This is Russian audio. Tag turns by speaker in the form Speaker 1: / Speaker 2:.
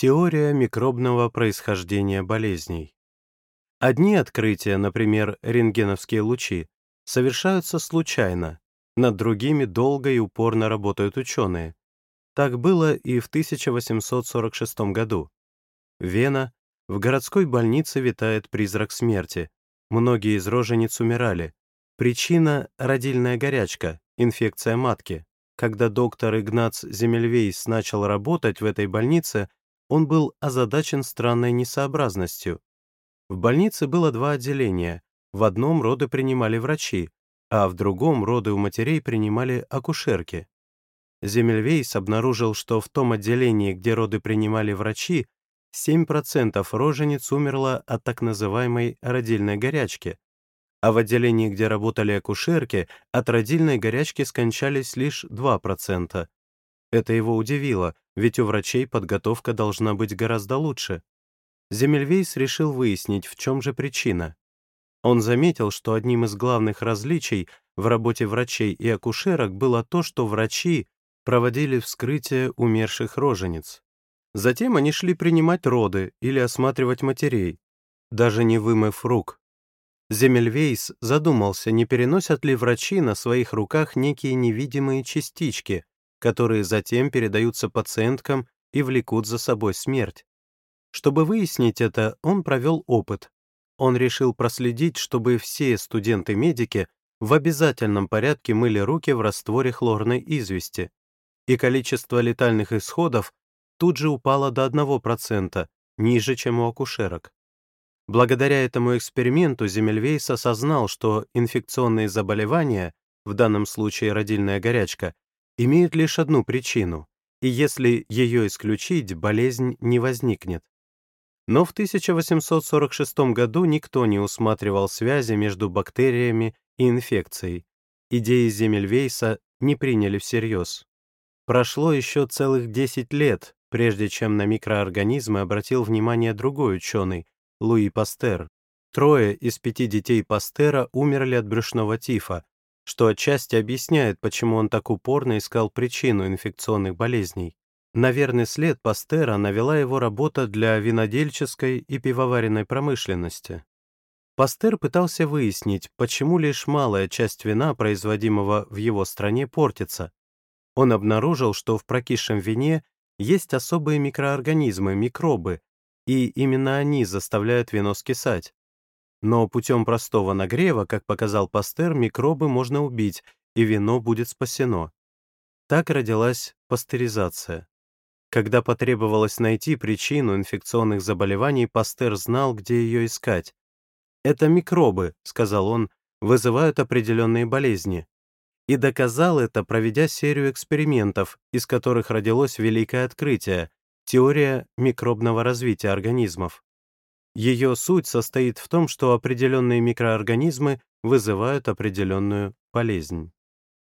Speaker 1: Теория микробного происхождения болезней. Одни открытия, например, рентгеновские лучи, совершаются случайно, над другими долго и упорно работают ученые. Так было и в 1846 году. Вена, в городской больнице витает призрак смерти. Многие из рожениц умирали. Причина — родильная горячка, инфекция матки. Когда доктор Игнац Земельвейс начал работать в этой больнице, он был озадачен странной несообразностью. В больнице было два отделения. В одном роды принимали врачи, а в другом роды у матерей принимали акушерки. Земельвейс обнаружил, что в том отделении, где роды принимали врачи, 7% рожениц умерло от так называемой родильной горячки, а в отделении, где работали акушерки, от родильной горячки скончались лишь 2%. Это его удивило, ведь у врачей подготовка должна быть гораздо лучше. Земельвейс решил выяснить, в чем же причина. Он заметил, что одним из главных различий в работе врачей и акушерок было то, что врачи проводили вскрытие умерших рожениц. Затем они шли принимать роды или осматривать матерей, даже не вымыв рук. Земельвейс задумался, не переносят ли врачи на своих руках некие невидимые частички, которые затем передаются пациенткам и влекут за собой смерть. Чтобы выяснить это, он провел опыт. Он решил проследить, чтобы все студенты-медики в обязательном порядке мыли руки в растворе хлорной извести, и количество летальных исходов тут же упало до 1%, ниже, чем у акушерок. Благодаря этому эксперименту Земельвейс осознал, что инфекционные заболевания, в данном случае родильная горячка, имеют лишь одну причину, и если ее исключить, болезнь не возникнет. Но в 1846 году никто не усматривал связи между бактериями и инфекцией. Идеи Земельвейса не приняли всерьез. Прошло еще целых 10 лет, прежде чем на микроорганизмы обратил внимание другой ученый, Луи Пастер. Трое из пяти детей Пастера умерли от брюшного тифа, что отчасти объясняет, почему он так упорно искал причину инфекционных болезней. На верный след Пастера навела его работа для винодельческой и пивоваренной промышленности. Пастер пытался выяснить, почему лишь малая часть вина, производимого в его стране, портится. Он обнаружил, что в прокисшем вине есть особые микроорганизмы, микробы, и именно они заставляют вино скисать. Но путем простого нагрева, как показал Пастер, микробы можно убить, и вино будет спасено. Так родилась пастеризация. Когда потребовалось найти причину инфекционных заболеваний, Пастер знал, где ее искать. «Это микробы», — сказал он, — «вызывают определенные болезни». И доказал это, проведя серию экспериментов, из которых родилось великое открытие — теория микробного развития организмов. Ее суть состоит в том, что определенные микроорганизмы вызывают определенную болезнь.